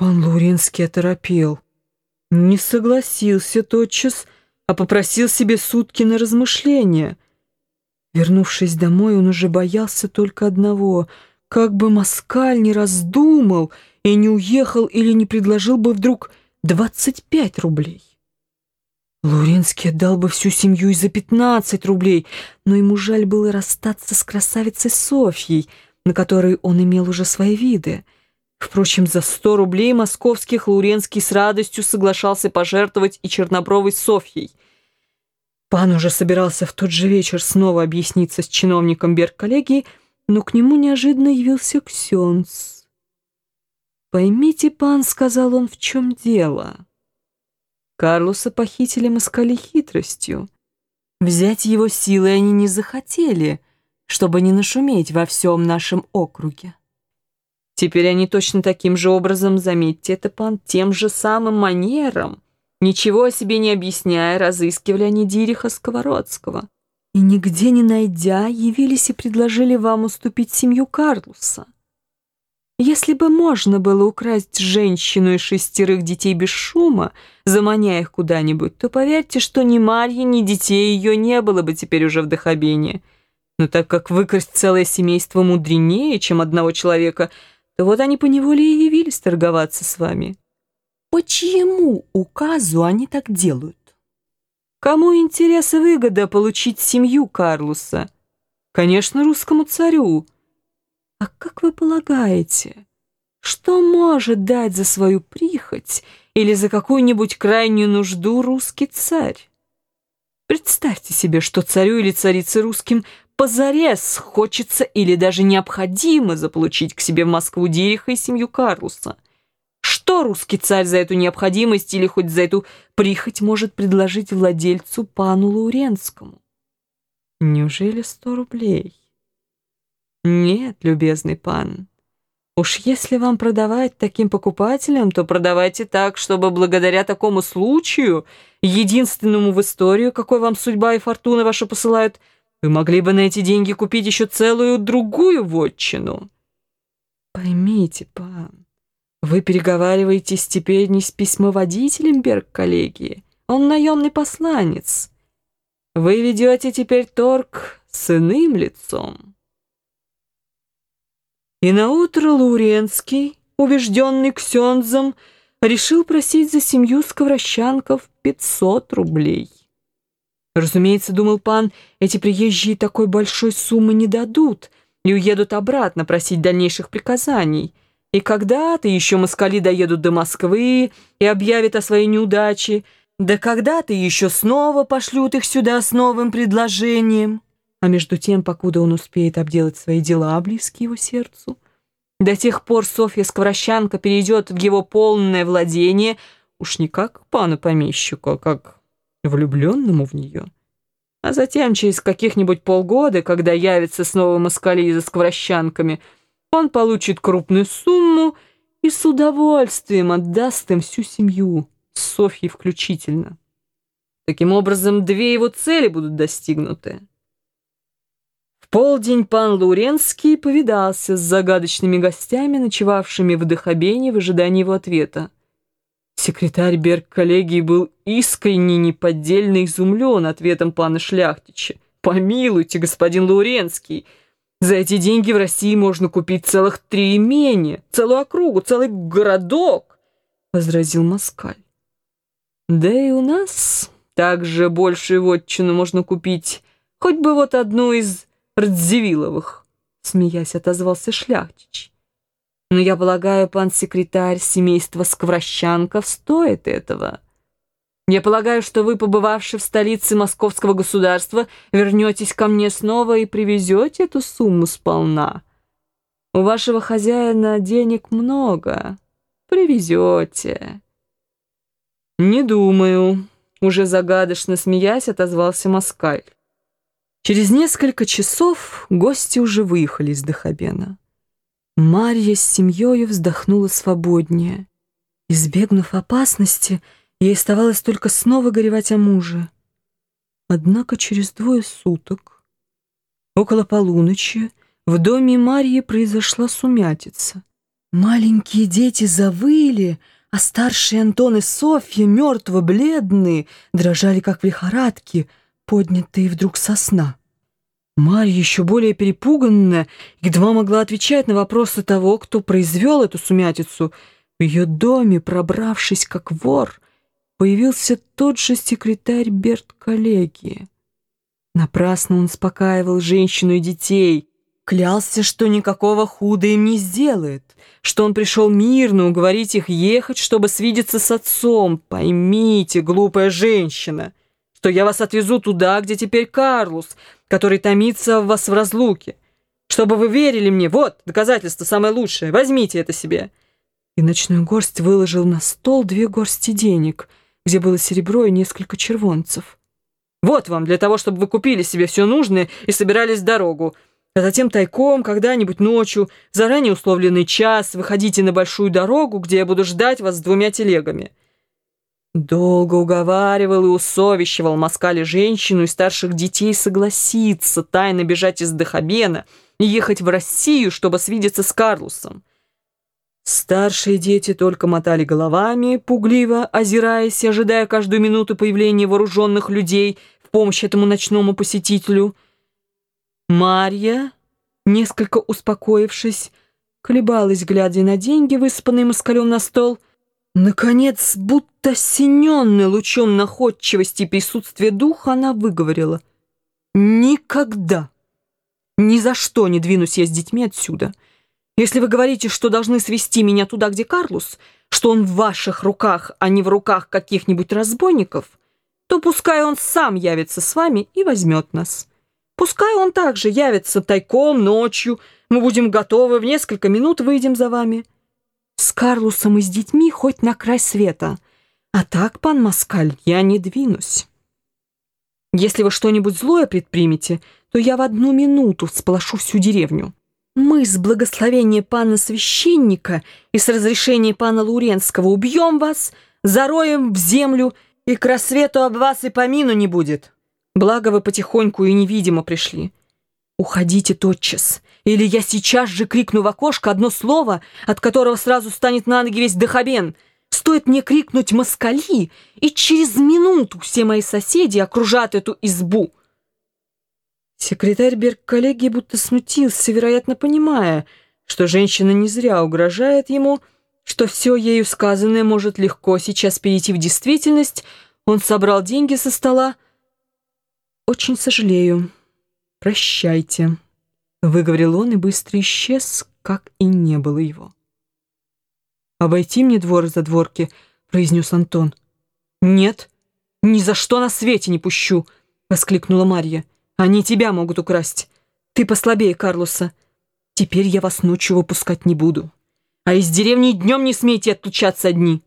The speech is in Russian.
Пан Лауренский оторопел. Не согласился тотчас, а попросил себе сутки на размышление. Вернувшись домой, он уже боялся только одного — как бы Москаль не раздумал и не уехал или не предложил бы вдруг двадцать пять рублей. Луринский отдал бы всю семью и за пятнадцать рублей, но ему жаль было расстаться с красавицей Софьей, на которой он имел уже свои виды. Впрочем, за сто рублей московских Луренский с радостью соглашался пожертвовать и чернобровой Софьей. Пан уже собирался в тот же вечер снова объясниться с чиновником Берг-коллегии, но к нему неожиданно явился Ксенц. «Поймите, пан, — сказал он, — в чем дело?» Карлуса похитили москали хитростью. Взять его силой они не захотели, чтобы не нашуметь во всем нашем округе. Теперь они точно таким же образом, заметьте это, пан, тем же самым манером, ничего о себе не объясняя, разыскивали они Дириха Сковородского. И нигде не найдя, явились и предложили вам уступить семью Карлуса. Если бы можно было украсть женщину и шестерых детей без шума, заманя их куда-нибудь, то поверьте, что ни Марьи, ни детей ее не было бы теперь уже в Дахабене. Но так как выкрасть целое семейство мудренее, чем одного человека, то вот они поневоле и явились торговаться с вами. По чьему указу они так делают? Кому интерес и выгода получить семью Карлуса? Конечно, русскому царю. А как вы полагаете, что может дать за свою прихоть или за какую-нибудь крайнюю нужду русский царь? Представьте себе, что царю или царице русским позарез хочется или даже необходимо заполучить к себе в Москву Дириха и семью Карлуса. Что русский царь за эту необходимость или хоть за эту прихоть может предложить владельцу пану Лауренскому? Неужели сто рублей? Нет, любезный пан. Уж если вам продавать таким покупателям, то продавайте так, чтобы благодаря такому случаю, единственному в историю, какой вам судьба и фортуна ваша посылают, вы могли бы на эти деньги купить еще целую другую вотчину. Поймите, пан, вы переговариваетесь теперь не с письмоводителем Берг-коллегии, он наемный посланец. Вы ведете теперь торг с иным лицом. И наутро Лауренский, убежденный Ксензом, решил просить за семью сковорощанков 500 рублей. Разумеется, думал пан, эти приезжие такой большой суммы не дадут и уедут обратно просить дальнейших приказаний. И когда-то еще москали доедут до Москвы и объявят о своей неудаче, да когда-то еще снова пошлют их сюда с новым предложением. А между тем, покуда он успеет обделать свои дела, близкие его сердцу, до тех пор Софья Скворощанка перейдет в его полное владение, уж не как помещику, а как влюбленному в нее. А затем, через каких-нибудь полгода, когда явится снова москали за скворощанками, он получит крупную сумму и с удовольствием отдаст им всю семью, Софьей включительно. Таким образом, две его цели будут достигнуты полдень пан Луренский повидался с загадочными гостями, ночевавшими в Дахабене в ожидании его ответа. Секретарь Берг-коллегии был искренне неподдельно изумлен ответом пана Шляхтича. «Помилуйте, господин Луренский, за эти деньги в России можно купить целых три имения, целую округу, целый городок», — возразил Москаль. «Да и у нас также большую вотчину можно купить, хоть бы вот одну из Радзивилловых, смеясь, отозвался Шляхтич. Но я полагаю, пан секретарь семейства Скворощанков стоит этого. Я полагаю, что вы, побывавши в столице московского государства, вернетесь ко мне снова и привезете эту сумму сполна. У вашего хозяина денег много. Привезете. Не думаю. Уже загадочно смеясь, отозвался Москаль. Через несколько часов гости уже выехали из Дахабена. Марья с семьей вздохнула свободнее. Избегнув опасности, ей оставалось только снова горевать о муже. Однако через двое суток, около полуночи, в доме Марьи произошла сумятица. Маленькие дети завыли, а старшие Антон и Софья, мертво-бледные, дрожали, как в лихорадке, поднятые вдруг со сна. Марья, еще более перепуганная, едва могла отвечать на вопросы того, кто произвел эту сумятицу. В ее доме, пробравшись как вор, появился тот же секретарь Берт коллегии. Напрасно он успокаивал женщину и детей, клялся, что никакого худа им не сделает, что он пришел мирно уговорить их ехать, чтобы свидеться с отцом. Поймите, глупая женщина, что я вас отвезу туда, где теперь Карлус, который томится в вас в разлуке. Чтобы вы верили мне, вот, доказательство самое лучшее, возьмите это себе». И ночной горсть выложил на стол две горсти денег, где было серебро и несколько червонцев. «Вот вам, для того, чтобы вы купили себе все нужное и собирались в дорогу а затем тайком, когда-нибудь ночью, заранее условленный час, выходите на большую дорогу, где я буду ждать вас с двумя телегами». Долго уговаривал и усовещивал Москале женщину и старших детей согласиться тайно бежать из Дахабена и ехать в Россию, чтобы свидеться с Карлусом. Старшие дети только мотали головами, пугливо озираясь ожидая каждую минуту появления вооруженных людей в помощь этому ночному посетителю – Марья, несколько успокоившись, колебалась, глядя на деньги, высыпанные москалем на стол. Наконец, будто синенный лучом находчивости и присутствия духа, она выговорила. «Никогда! Ни за что не двинусь я с детьми отсюда. Если вы говорите, что должны свести меня туда, где Карлус, что он в ваших руках, а не в руках каких-нибудь разбойников, то пускай он сам явится с вами и возьмет нас». Пускай он также явится тайком ночью. Мы будем готовы, в несколько минут выйдем за вами. С Карлусом и с детьми хоть на край света. А так, пан Маскаль, я не двинусь. Если вы что-нибудь злое предпримете, то я в одну минуту всполошу всю деревню. Мы с благословения пана священника и с разрешения пана Луренского убьем вас, зароем в землю, и к рассвету об вас и помину не будет». Благо вы потихоньку и невидимо пришли. Уходите тотчас, или я сейчас же крикну в окошко одно слово, от которого сразу станет на ноги весь Дахабен. Стоит мне крикнуть «москали», и через минуту все мои соседи окружат эту избу. Секретарь Берг-коллегии будто смутился, вероятно, понимая, что женщина не зря угрожает ему, что все ею сказанное может легко сейчас перейти в действительность. Он собрал деньги со стола, «Очень сожалею. Прощайте», — выговорил он и быстро исчез, как и не было его. «Обойти мне двор за дворки», — произнес Антон. «Нет, ни за что на свете не пущу», — воскликнула Марья. «Они тебя могут украсть. Ты послабее Карлоса. Теперь я вас ночью выпускать не буду. А из деревни днем не смейте отлучаться одни».